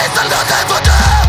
Jestem for wody